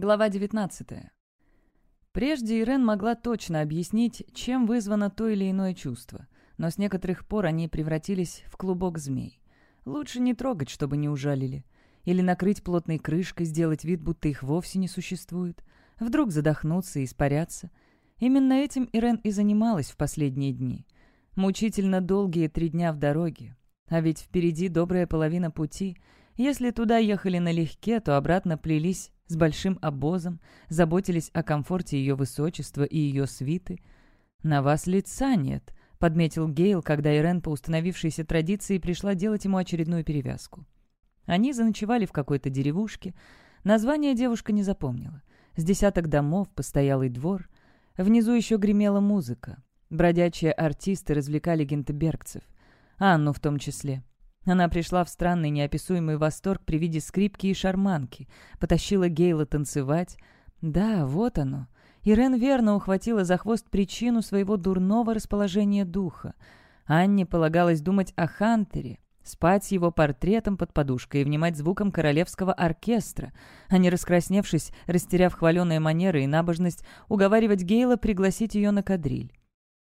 Глава 19. Прежде Ирен могла точно объяснить, чем вызвано то или иное чувство, но с некоторых пор они превратились в клубок змей. Лучше не трогать, чтобы не ужалили. Или накрыть плотной крышкой, сделать вид, будто их вовсе не существует. Вдруг задохнуться и испаряться. Именно этим Ирен и занималась в последние дни. Мучительно долгие три дня в дороге. А ведь впереди добрая половина пути. Если туда ехали налегке, то обратно плелись с большим обозом, заботились о комфорте ее высочества и ее свиты. «На вас лица нет», — подметил Гейл, когда Ирен по установившейся традиции пришла делать ему очередную перевязку. Они заночевали в какой-то деревушке. Название девушка не запомнила. С десяток домов, постоялый двор. Внизу еще гремела музыка. Бродячие артисты развлекали гентебергцев. Анну в том числе. Она пришла в странный неописуемый восторг при виде скрипки и шарманки, потащила Гейла танцевать. Да, вот оно. Ирен верно ухватила за хвост причину своего дурного расположения духа. Анне полагалось думать о Хантере, спать с его портретом под подушкой и внимать звуком королевского оркестра, а не раскрасневшись, растеряв хваленые манеры и набожность, уговаривать Гейла пригласить ее на кадриль.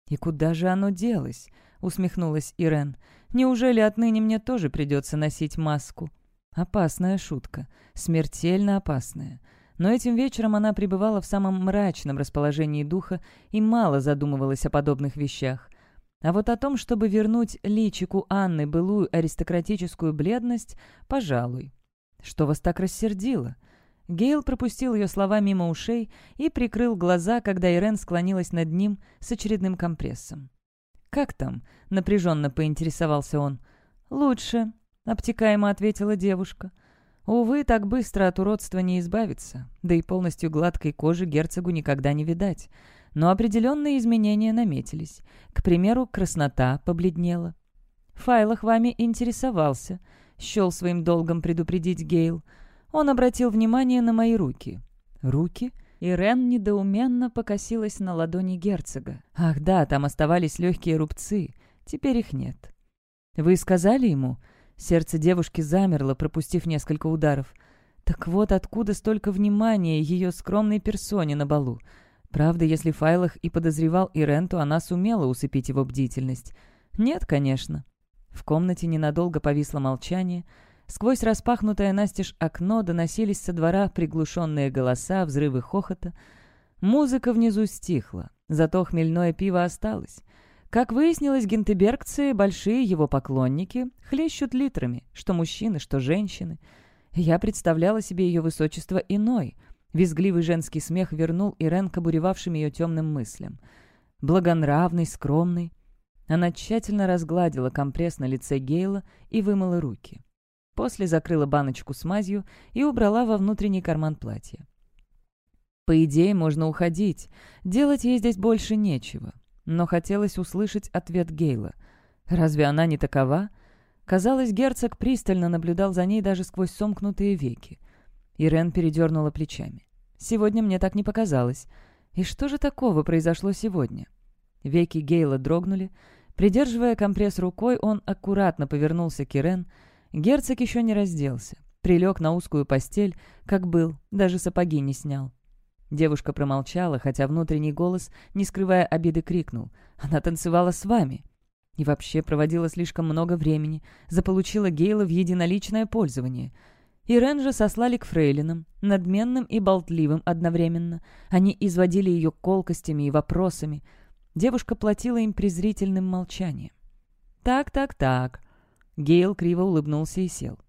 «И куда же оно делось?» — усмехнулась Ирен. Неужели отныне мне тоже придется носить маску? Опасная шутка. Смертельно опасная. Но этим вечером она пребывала в самом мрачном расположении духа и мало задумывалась о подобных вещах. А вот о том, чтобы вернуть личику Анны былую аристократическую бледность, пожалуй. Что вас так рассердило? Гейл пропустил ее слова мимо ушей и прикрыл глаза, когда Ирен склонилась над ним с очередным компрессом. «Как там?» — напряженно поинтересовался он. «Лучше», — обтекаемо ответила девушка. «Увы, так быстро от уродства не избавиться, да и полностью гладкой кожи герцогу никогда не видать. Но определенные изменения наметились. К примеру, краснота побледнела. Файлах вами интересовался», — счел своим долгом предупредить Гейл. Он обратил внимание на мои руки. «Руки?» Ирен недоуменно покосилась на ладони герцога. «Ах да, там оставались легкие рубцы. Теперь их нет». «Вы сказали ему?» Сердце девушки замерло, пропустив несколько ударов. Так вот откуда столько внимания ее скромной персоне на балу. Правда, если файлах и подозревал Ирен, то она сумела усыпить его бдительность. Нет, конечно. В комнате ненадолго повисло молчание — Сквозь распахнутое настежь окно доносились со двора приглушенные голоса, взрывы хохота. Музыка внизу стихла, зато хмельное пиво осталось. Как выяснилось, гентебергцы, большие его поклонники, хлещут литрами, что мужчины, что женщины. Я представляла себе ее высочество иной. Визгливый женский смех вернул Ирен к обуревавшим ее темным мыслям. Благонравный, скромный. Она тщательно разгладила компресс на лице Гейла и вымыла руки. После закрыла баночку с мазью и убрала во внутренний карман платья. По идее, можно уходить. Делать ей здесь больше нечего. Но хотелось услышать ответ Гейла. Разве она не такова? Казалось, герцог пристально наблюдал за ней даже сквозь сомкнутые веки. Ирен передернула плечами. «Сегодня мне так не показалось. И что же такого произошло сегодня?» Веки Гейла дрогнули. Придерживая компресс рукой, он аккуратно повернулся к Ирен, Герцог еще не разделся. Прилег на узкую постель, как был, даже сапоги не снял. Девушка промолчала, хотя внутренний голос, не скрывая обиды, крикнул. «Она танцевала с вами!» И вообще проводила слишком много времени, заполучила Гейла в единоличное пользование. Ирен же сослали к фрейлинам, надменным и болтливым одновременно. Они изводили ее колкостями и вопросами. Девушка платила им презрительным молчанием. «Так, так, так», Гейл криво улыбнулся и сел.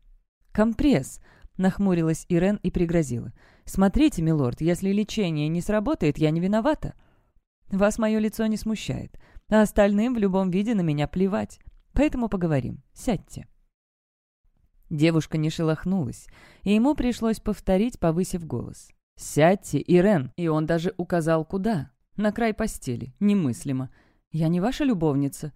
«Компресс!» — нахмурилась Ирен и пригрозила. «Смотрите, милорд, если лечение не сработает, я не виновата. Вас мое лицо не смущает, а остальным в любом виде на меня плевать. Поэтому поговорим. Сядьте». Девушка не шелохнулась, и ему пришлось повторить, повысив голос. «Сядьте, Ирен!» И он даже указал, куда. На край постели. Немыслимо. «Я не ваша любовница»,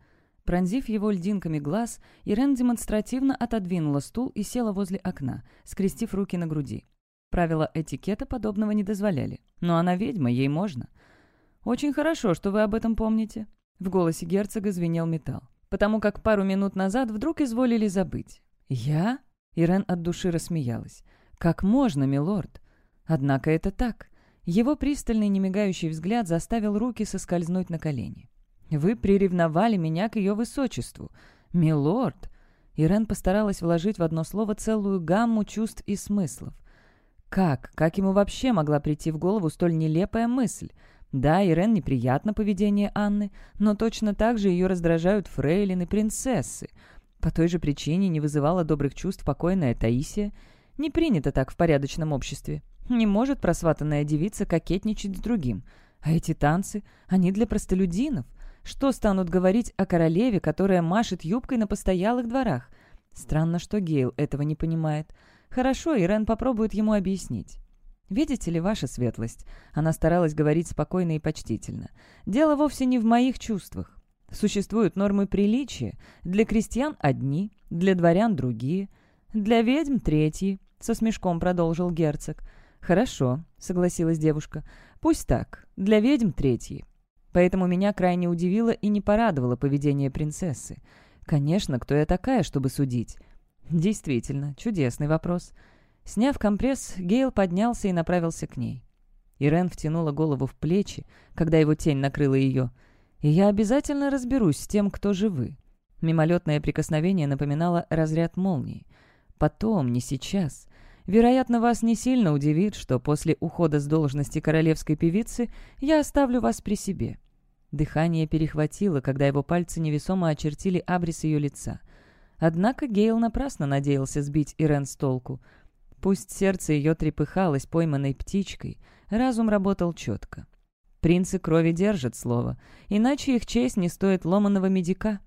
Пронзив его льдинками глаз, Ирен демонстративно отодвинула стул и села возле окна, скрестив руки на груди. Правила этикета подобного не дозволяли. Но она ведьма, ей можно. «Очень хорошо, что вы об этом помните». В голосе герцога звенел металл. «Потому как пару минут назад вдруг изволили забыть». «Я?» Ирен от души рассмеялась. «Как можно, милорд?» Однако это так. Его пристальный немигающий взгляд заставил руки соскользнуть на колени. «Вы приревновали меня к ее высочеству. Милорд!» Ирен постаралась вложить в одно слово целую гамму чувств и смыслов. Как? Как ему вообще могла прийти в голову столь нелепая мысль? Да, Ирен неприятно поведение Анны, но точно так же ее раздражают фрейлины принцессы. По той же причине не вызывала добрых чувств покойная Таисия. Не принято так в порядочном обществе. Не может просватанная девица кокетничать с другим. А эти танцы, они для простолюдинов. Что станут говорить о королеве, которая машет юбкой на постоялых дворах? Странно, что Гейл этого не понимает. Хорошо, Ирен попробует ему объяснить. «Видите ли, ваша светлость?» Она старалась говорить спокойно и почтительно. «Дело вовсе не в моих чувствах. Существуют нормы приличия. Для крестьян одни, для дворян другие, для ведьм третьи», — со смешком продолжил герцог. «Хорошо», — согласилась девушка. «Пусть так. Для ведьм третьи. Поэтому меня крайне удивило и не порадовало поведение принцессы. Конечно, кто я такая, чтобы судить? Действительно, чудесный вопрос. Сняв компресс, Гейл поднялся и направился к ней. Ирен втянула голову в плечи, когда его тень накрыла ее. «И я обязательно разберусь с тем, кто же вы». Мимолетное прикосновение напоминало разряд молнии. «Потом, не сейчас. Вероятно, вас не сильно удивит, что после ухода с должности королевской певицы я оставлю вас при себе». Дыхание перехватило, когда его пальцы невесомо очертили абрис ее лица. Однако Гейл напрасно надеялся сбить Ирен с толку. Пусть сердце ее трепыхалось пойманной птичкой, разум работал четко. Принцы крови держат слово, иначе их честь не стоит ломаного медика.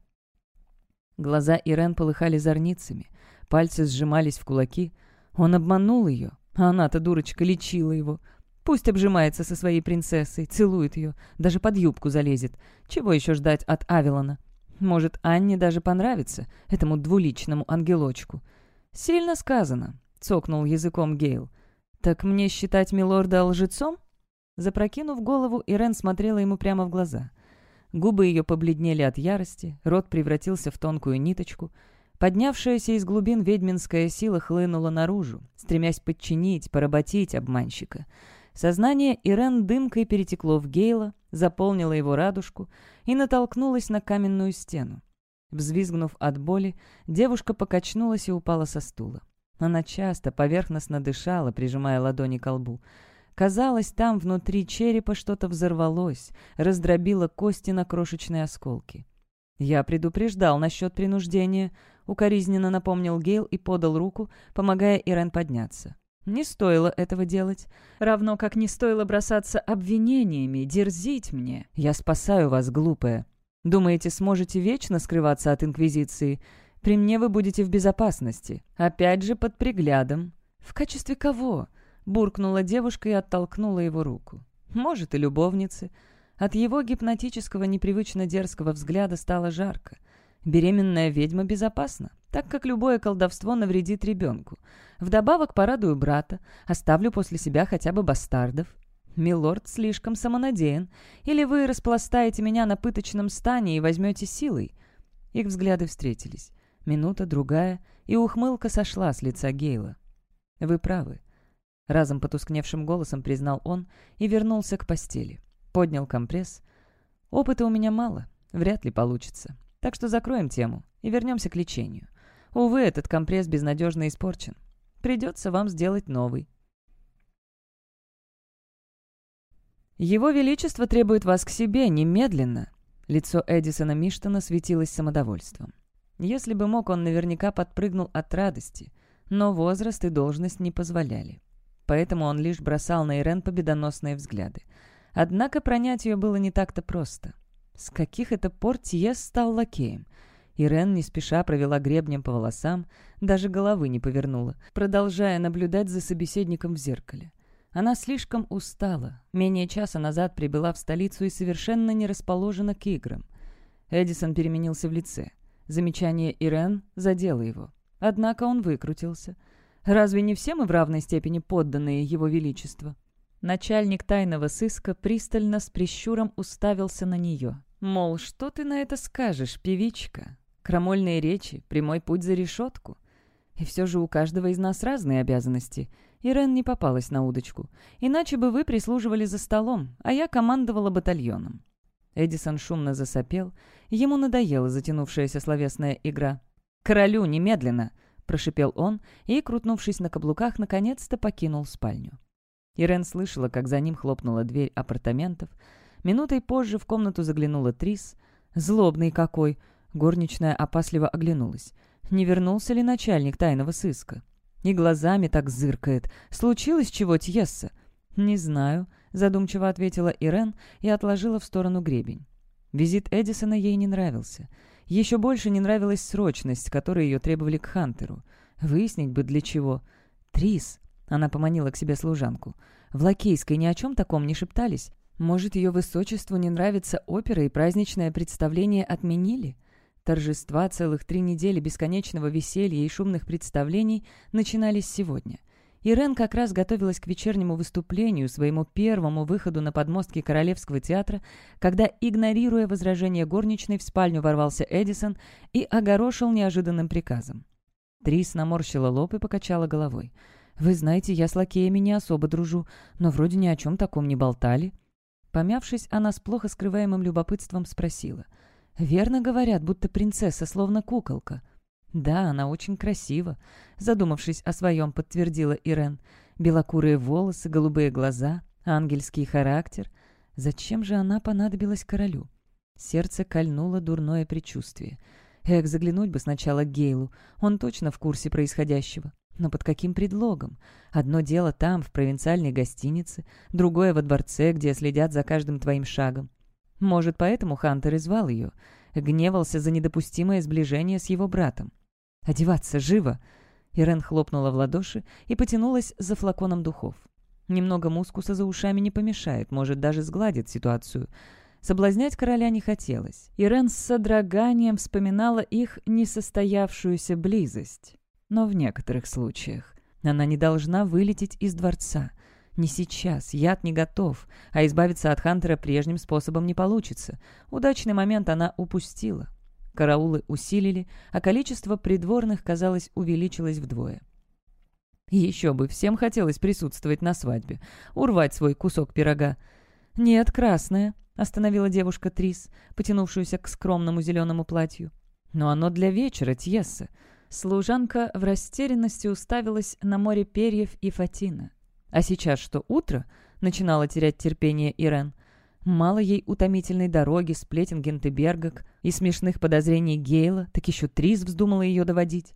Глаза Ирен полыхали зорницами, пальцы сжимались в кулаки. Он обманул ее, а она-то, дурочка, лечила его. Пусть обжимается со своей принцессой, целует ее, даже под юбку залезет. Чего еще ждать от Авилона? Может, Анне даже понравится, этому двуличному ангелочку. «Сильно сказано», — цокнул языком Гейл. «Так мне считать милорда лжецом?» Запрокинув голову, Ирен смотрела ему прямо в глаза. Губы ее побледнели от ярости, рот превратился в тонкую ниточку. Поднявшаяся из глубин ведьминская сила хлынула наружу, стремясь подчинить, поработить обманщика — Сознание Ирен дымкой перетекло в Гейла, заполнило его радужку и натолкнулось на каменную стену. Взвизгнув от боли, девушка покачнулась и упала со стула. Она часто, поверхностно дышала, прижимая ладони к лбу. Казалось, там внутри черепа что-то взорвалось, раздробило кости на крошечные осколки. «Я предупреждал насчет принуждения», — укоризненно напомнил Гейл и подал руку, помогая Ирен подняться. Не стоило этого делать. Равно как не стоило бросаться обвинениями, дерзить мне. Я спасаю вас, глупая. Думаете, сможете вечно скрываться от Инквизиции? При мне вы будете в безопасности. Опять же под приглядом. В качестве кого? Буркнула девушка и оттолкнула его руку. Может, и любовницы. От его гипнотического, непривычно дерзкого взгляда стало жарко. Беременная ведьма безопасна так как любое колдовство навредит ребенку. Вдобавок порадую брата, оставлю после себя хотя бы бастардов. Милорд слишком самонадеян. Или вы распластаете меня на пыточном стане и возьмете силой?» Их взгляды встретились. Минута, другая, и ухмылка сошла с лица Гейла. «Вы правы», — разом потускневшим голосом признал он и вернулся к постели. Поднял компресс. «Опыта у меня мало, вряд ли получится. Так что закроем тему и вернемся к лечению. Увы, этот компресс безнадежно испорчен. Придется вам сделать новый. «Его Величество требует вас к себе немедленно!» Лицо Эдисона Миштона светилось самодовольством. Если бы мог, он наверняка подпрыгнул от радости, но возраст и должность не позволяли. Поэтому он лишь бросал на Ирен победоносные взгляды. Однако пронять ее было не так-то просто. С каких это пор Тьес стал лакеем? Ирен не спеша провела гребнем по волосам, даже головы не повернула, продолжая наблюдать за собеседником в зеркале. Она слишком устала. Менее часа назад прибыла в столицу и совершенно не расположена к играм. Эдисон переменился в лице. Замечание Ирен задело его. Однако он выкрутился. Разве не все мы в равной степени подданные его величества? Начальник тайного сыска пристально с прищуром уставился на нее. Мол, что ты на это скажешь, певичка? Крамольные речи, прямой путь за решетку. И все же у каждого из нас разные обязанности. Ирен не попалась на удочку. Иначе бы вы прислуживали за столом, а я командовала батальоном». Эдисон шумно засопел. Ему надоела затянувшаяся словесная игра. «Королю, немедленно!» — прошипел он и, крутнувшись на каблуках, наконец-то покинул спальню. Ирен слышала, как за ним хлопнула дверь апартаментов. Минутой позже в комнату заглянула Трис. «Злобный какой!» — горничная опасливо оглянулась. «Не вернулся ли начальник тайного сыска?» И глазами так зыркает. «Случилось чего, Тьесса?» «Не знаю», — задумчиво ответила Ирен и отложила в сторону гребень. Визит Эдисона ей не нравился. Еще больше не нравилась срочность, которой ее требовали к Хантеру. Выяснить бы для чего. «Трис», — она поманила к себе служанку, — «в Лакейской ни о чем таком не шептались. Может, ее высочеству не нравится опера и праздничное представление отменили?» Торжества целых три недели бесконечного веселья и шумных представлений начинались сегодня. Ирен как раз готовилась к вечернему выступлению, своему первому выходу на подмостки Королевского театра, когда, игнорируя возражение горничной, в спальню ворвался Эдисон и огорошил неожиданным приказом. Трис наморщила лоб и покачала головой. «Вы знаете, я с лакеями не особо дружу, но вроде ни о чем таком не болтали». Помявшись, она с плохо скрываемым любопытством спросила — «Верно говорят, будто принцесса, словно куколка». «Да, она очень красива», — задумавшись о своем, подтвердила Ирен. «Белокурые волосы, голубые глаза, ангельский характер. Зачем же она понадобилась королю?» Сердце кольнуло дурное предчувствие. Эх, заглянуть бы сначала к Гейлу, он точно в курсе происходящего. Но под каким предлогом? Одно дело там, в провинциальной гостинице, другое во дворце, где следят за каждым твоим шагом. Может, поэтому Хантер и звал ее. Гневался за недопустимое сближение с его братом. «Одеваться живо!» Ирен хлопнула в ладоши и потянулась за флаконом духов. Немного мускуса за ушами не помешает, может, даже сгладит ситуацию. Соблазнять короля не хотелось. Ирен с содроганием вспоминала их несостоявшуюся близость. Но в некоторых случаях она не должна вылететь из дворца. Не сейчас, яд не готов, а избавиться от Хантера прежним способом не получится. Удачный момент она упустила. Караулы усилили, а количество придворных, казалось, увеличилось вдвое. Еще бы, всем хотелось присутствовать на свадьбе, урвать свой кусок пирога. «Нет, красное», — остановила девушка Трис, потянувшуюся к скромному зеленому платью. «Но оно для вечера, Тьесса». Служанка в растерянности уставилась на море перьев и фатина. А сейчас что, утро? Начинала терять терпение Ирен. Мало ей утомительной дороги, сплетен Гентебергок и смешных подозрений Гейла, так еще Трис вздумала ее доводить.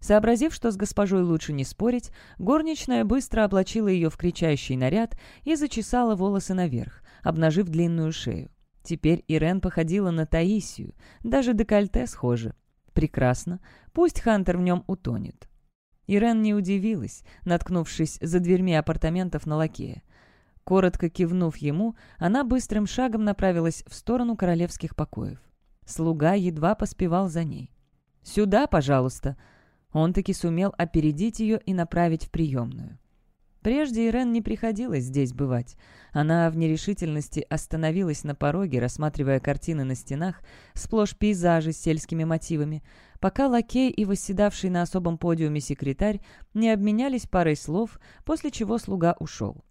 Сообразив, что с госпожой лучше не спорить, горничная быстро облачила ее в кричащий наряд и зачесала волосы наверх, обнажив длинную шею. Теперь Ирен походила на Таисию, даже декольте схоже. Прекрасно, пусть Хантер в нем утонет. Ирен не удивилась, наткнувшись за дверьми апартаментов на лакея. Коротко кивнув ему, она быстрым шагом направилась в сторону королевских покоев. Слуга едва поспевал за ней. «Сюда, пожалуйста!» Он таки сумел опередить ее и направить в приемную. Прежде Ирен не приходилось здесь бывать. Она в нерешительности остановилась на пороге, рассматривая картины на стенах, сплошь пейзажи с сельскими мотивами, пока лакей и восседавший на особом подиуме секретарь не обменялись парой слов, после чего слуга ушел.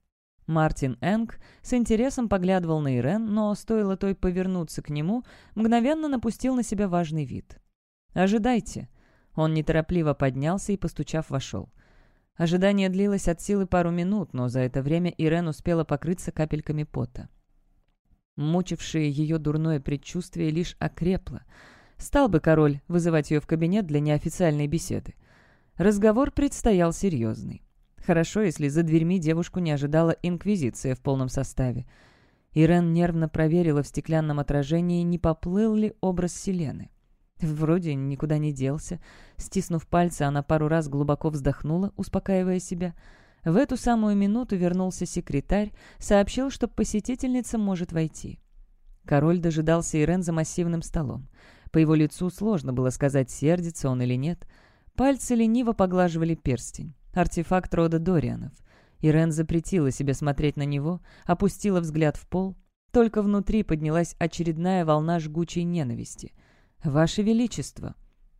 Мартин Энг с интересом поглядывал на Ирен, но, стоило той повернуться к нему, мгновенно напустил на себя важный вид. «Ожидайте». Он неторопливо поднялся и, постучав, вошел. Ожидание длилось от силы пару минут, но за это время Ирен успела покрыться капельками пота. Мучившее ее дурное предчувствие лишь окрепло. Стал бы король вызывать ее в кабинет для неофициальной беседы. Разговор предстоял серьезный. Хорошо, если за дверьми девушку не ожидала инквизиция в полном составе. Ирен нервно проверила в стеклянном отражении, не поплыл ли образ Селены. Вроде никуда не делся. Стиснув пальцы, она пару раз глубоко вздохнула, успокаивая себя. В эту самую минуту вернулся секретарь, сообщил, что посетительница может войти. Король дожидался Ирен за массивным столом. По его лицу сложно было сказать, сердится он или нет. Пальцы лениво поглаживали перстень. Артефакт рода Дорианов. Ирен запретила себе смотреть на него, опустила взгляд в пол. Только внутри поднялась очередная волна жгучей ненависти — «Ваше Величество!»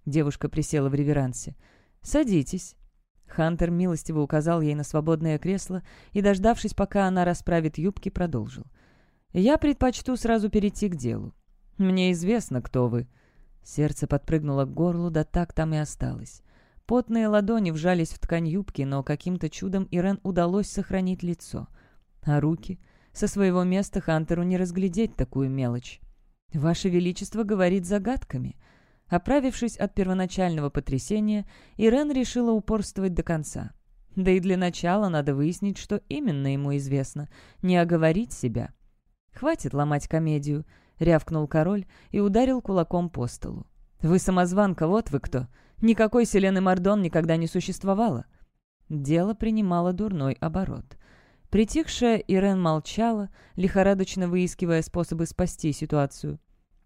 Девушка присела в реверансе. «Садитесь». Хантер милостиво указал ей на свободное кресло и, дождавшись, пока она расправит юбки, продолжил. «Я предпочту сразу перейти к делу. Мне известно, кто вы». Сердце подпрыгнуло к горлу, да так там и осталось. Потные ладони вжались в ткань юбки, но каким-то чудом Ирен удалось сохранить лицо. А руки? Со своего места Хантеру не разглядеть такую мелочь. «Ваше Величество говорит загадками». Оправившись от первоначального потрясения, Ирен решила упорствовать до конца. Да и для начала надо выяснить, что именно ему известно, не оговорить себя. «Хватит ломать комедию», — рявкнул король и ударил кулаком по столу. «Вы самозванка, вот вы кто. Никакой Селены Мордон никогда не существовало». Дело принимало дурной оборот. Притихшая Ирен молчала, лихорадочно выискивая способы спасти ситуацию.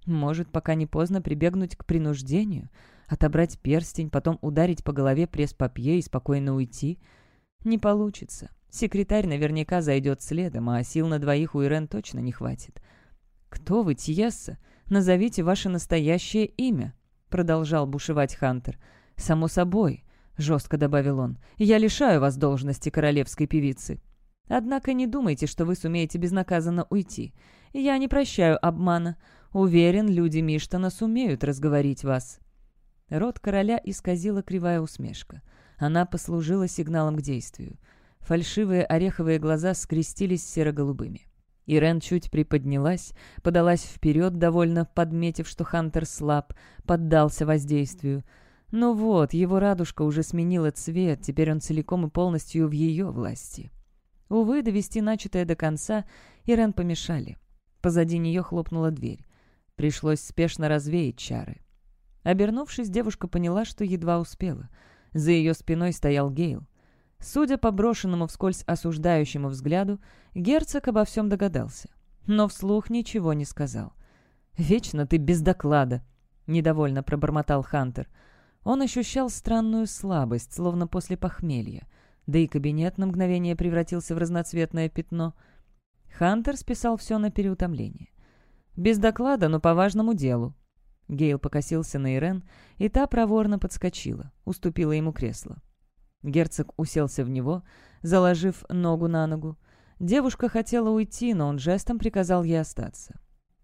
Может, пока не поздно прибегнуть к принуждению, отобрать перстень, потом ударить по голове пресс-папье и спокойно уйти? Не получится. Секретарь наверняка зайдет следом, а сил на двоих у Ирен точно не хватит. «Кто вы, Тьесса? Назовите ваше настоящее имя», — продолжал бушевать Хантер. «Само собой», — жестко добавил он, — «я лишаю вас должности королевской певицы. Однако не думайте, что вы сумеете безнаказанно уйти. Я не прощаю обмана. Уверен, люди Миштона сумеют разговорить вас». Рот короля исказила кривая усмешка. Она послужила сигналом к действию. Фальшивые ореховые глаза скрестились серо-голубыми. Ирен чуть приподнялась, подалась вперед, довольно подметив, что Хантер слаб, поддался воздействию. Ну вот, его радужка уже сменила цвет, теперь он целиком и полностью в ее власти. Увы, довести начатое до конца Ирен помешали. Позади нее хлопнула дверь. Пришлось спешно развеять чары. Обернувшись, девушка поняла, что едва успела. За ее спиной стоял Гейл. Судя по брошенному вскользь осуждающему взгляду, герцог обо всем догадался. Но вслух ничего не сказал. «Вечно ты без доклада!» — недовольно пробормотал Хантер. Он ощущал странную слабость, словно после похмелья. Да и кабинет на мгновение превратился в разноцветное пятно. Хантер списал все на переутомление. «Без доклада, но по важному делу». Гейл покосился на Ирен, и та проворно подскочила, уступила ему кресло. Герцог уселся в него, заложив ногу на ногу. Девушка хотела уйти, но он жестом приказал ей остаться.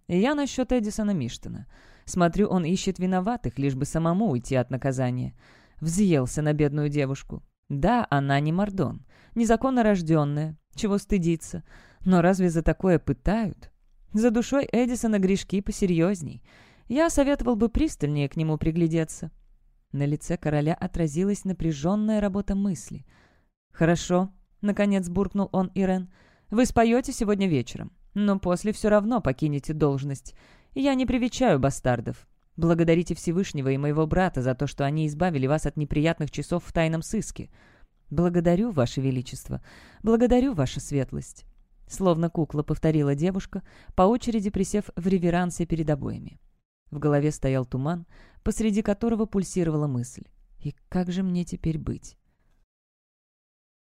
«Я насчет Эдисона Миштона. Смотрю, он ищет виноватых, лишь бы самому уйти от наказания». Взъелся на бедную девушку. Да, она не Мордон, незаконно рожденная, чего стыдиться. Но разве за такое пытают? За душой Эдисона грешки посерьезней. Я советовал бы пристальнее к нему приглядеться». На лице короля отразилась напряженная работа мысли. «Хорошо», — наконец буркнул он Ирен, — «вы споете сегодня вечером, но после все равно покинете должность. Я не привечаю бастардов. Благодарите Всевышнего и моего брата за то, что они избавили вас от неприятных часов в тайном сыске. Благодарю, Ваше Величество. Благодарю, Ваша Светлость. Словно кукла повторила девушка, по очереди присев в реверансе перед обоями. В голове стоял туман, посреди которого пульсировала мысль. «И как же мне теперь быть?»